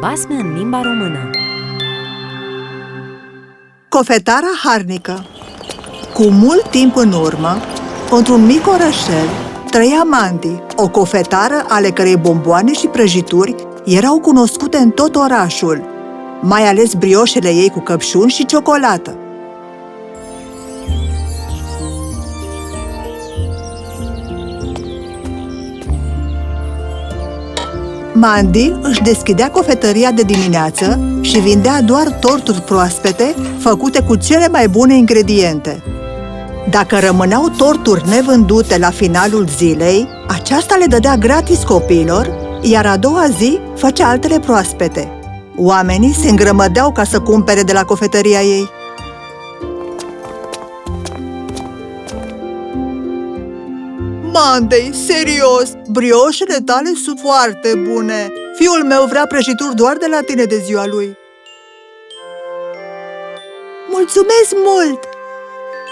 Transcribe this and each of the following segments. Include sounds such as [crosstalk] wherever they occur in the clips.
Basme în limba română Cofetara harnică Cu mult timp în urmă, într-un mic orășel, trăia Mandy, o cofetară ale cărei bomboane și prăjituri erau cunoscute în tot orașul, mai ales brioșele ei cu căpșuni și ciocolată. Mandy își deschidea cofetăria de dimineață și vindea doar torturi proaspete făcute cu cele mai bune ingrediente. Dacă rămâneau torturi nevândute la finalul zilei, aceasta le dădea gratis copiilor, iar a doua zi făcea altele proaspete. Oamenii se îngrămădeau ca să cumpere de la cofetăria ei. Mandei, serios, brioșele tale sunt foarte bune. Fiul meu vrea prăjituri doar de la tine de ziua lui. Mulțumesc mult!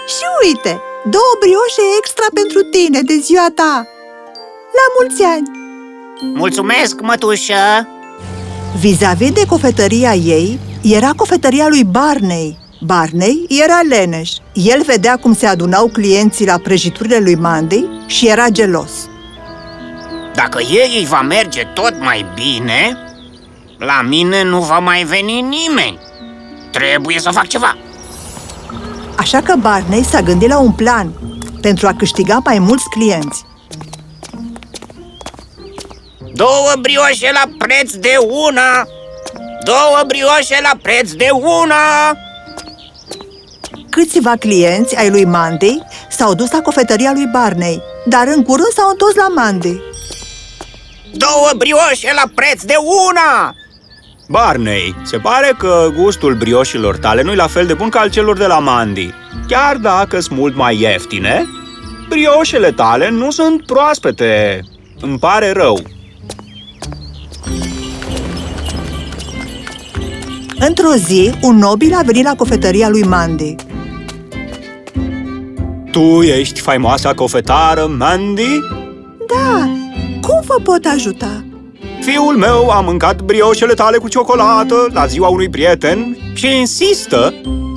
Și uite, două brioșe extra pentru tine de ziua ta. La mulți ani! Mulțumesc, mătușă! Vis-a-vis de cofetăria ei, era cofetăria lui Barney. Barney era leneș. El vedea cum se adunau clienții la prăjiturile lui Mandy și era gelos. Dacă ei îi va merge tot mai bine, la mine nu va mai veni nimeni. Trebuie să fac ceva. Așa că Barney s-a gândit la un plan pentru a câștiga mai mulți clienți. Două brioșe la preț de una! Două brioșe la preț de una! Câțiva clienți ai lui Mandy s-au dus la cofetăria lui Barney, dar în curând s-au întors la Mandy. Două brioșe la preț de una! Barney, se pare că gustul brioșilor tale nu-i la fel de bun ca al celor de la Mandy. Chiar dacă sunt mult mai ieftine, brioșele tale nu sunt proaspete. Îmi pare rău. Într-o zi, un nobil a venit la cofetăria lui Mandy. Tu ești faimoasa cofetară, Mandy? Da, cum vă pot ajuta? Fiul meu a mâncat brioșele tale cu ciocolată la ziua unui prieten și insistă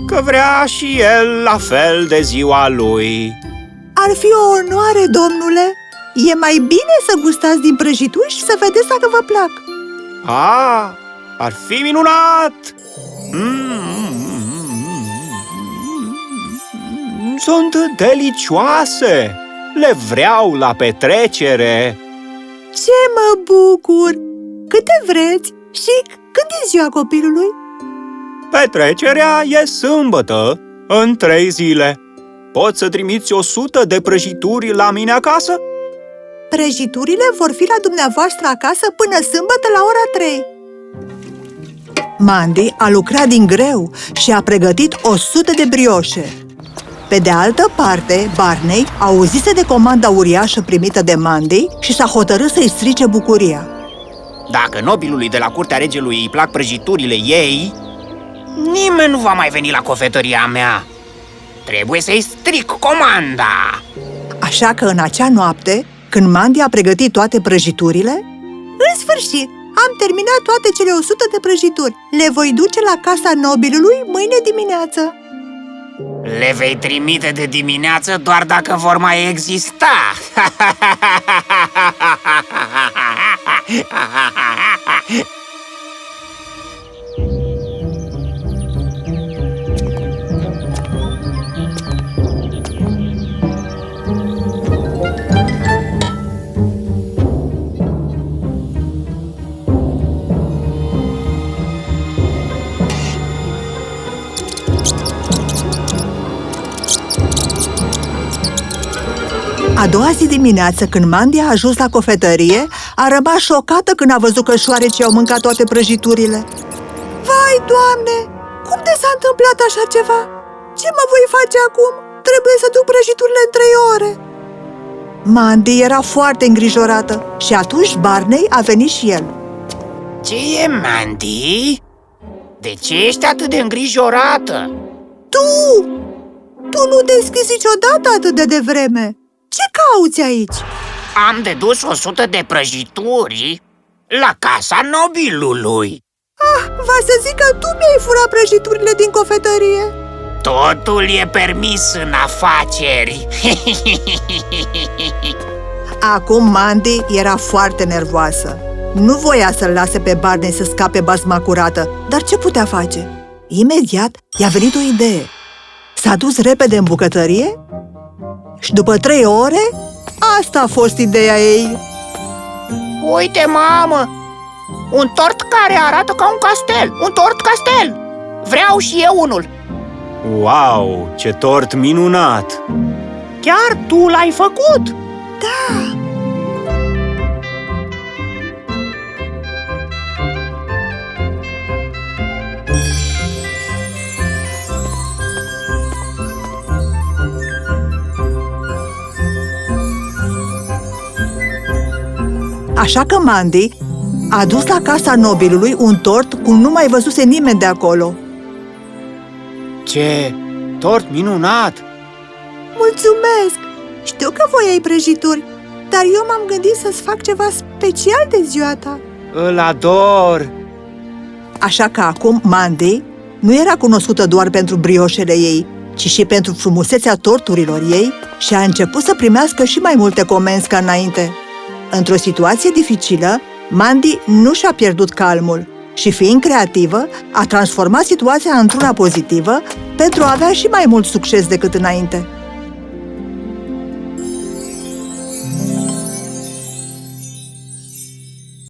că vrea și el la fel de ziua lui. Ar fi o onoare, domnule! E mai bine să gustați din prăjituri și să vedeți dacă vă plac. Ah, ar fi minunat! Mm, Sunt delicioase! Le vreau la petrecere! Ce mă bucur! Câte vreți și când e ziua copilului? Petrecerea e sâmbătă, în trei zile. Poți să trimiți o sută de prăjituri la mine acasă? Prăjiturile vor fi la dumneavoastră acasă până sâmbătă la ora 3. Mandy a lucrat din greu și a pregătit o sută de brioșe. Pe de altă parte, Barney auzise de comanda uriașă primită de Mandy și s-a hotărât să-i strice bucuria. Dacă nobilului de la curtea regelui îi plac prăjiturile ei, nimeni nu va mai veni la cofetăria mea. Trebuie să-i stric comanda. Așa că în acea noapte, când Mandy a pregătit toate prăjiturile, în sfârșit, am terminat toate cele 100 de prăjituri. Le voi duce la casa nobilului mâine dimineață. Le vei trimite de dimineață doar dacă vor mai exista. [laughs] A doua zi dimineață, când Mandy a ajuns la cofetărie, a rămas șocată când a văzut că șoarecii au mâncat toate prăjiturile. Vai, Doamne! Cum de s-a întâmplat așa ceva? Ce mă voi face acum? Trebuie să duc prăjiturile în trei ore. Mandy era foarte îngrijorată și atunci Barney a venit și el. Ce e, Mandy? De ce ești atât de îngrijorată? Tu! Tu nu deschizi niciodată atât de devreme! Ce cauți aici? Am dedus o sută de prăjituri la casa nobilului. cineva să zică tu mi-ai furat prăjiturile din cofetărie? Totul e permis în afaceri. Acum Mandy era foarte nervoasă. Nu voia să-l lase pe Barney să scape basma curată, dar ce putea face? Imediat i-a venit o idee. S-a dus repede în bucătărie și după trei ore, asta a fost ideea ei. Uite, mamă! Un tort care arată ca un castel! Un tort castel! Vreau și eu unul! Wow, ce tort minunat! Chiar tu l-ai făcut? Da, Așa că Mandy a dus la casa nobilului un tort cum nu mai văzuse nimeni de acolo. Ce tort minunat! Mulțumesc! Știu că voi ai prăjituri, dar eu m-am gândit să-ți fac ceva special de ziua ta. Îl ador! Așa că acum Mandy nu era cunoscută doar pentru brioșele ei, ci și pentru frumusețea torturilor ei și a început să primească și mai multe comenzi ca înainte. Într-o situație dificilă, Mandy nu și-a pierdut calmul și, fiind creativă, a transformat situația într-una pozitivă pentru a avea și mai mult succes decât înainte.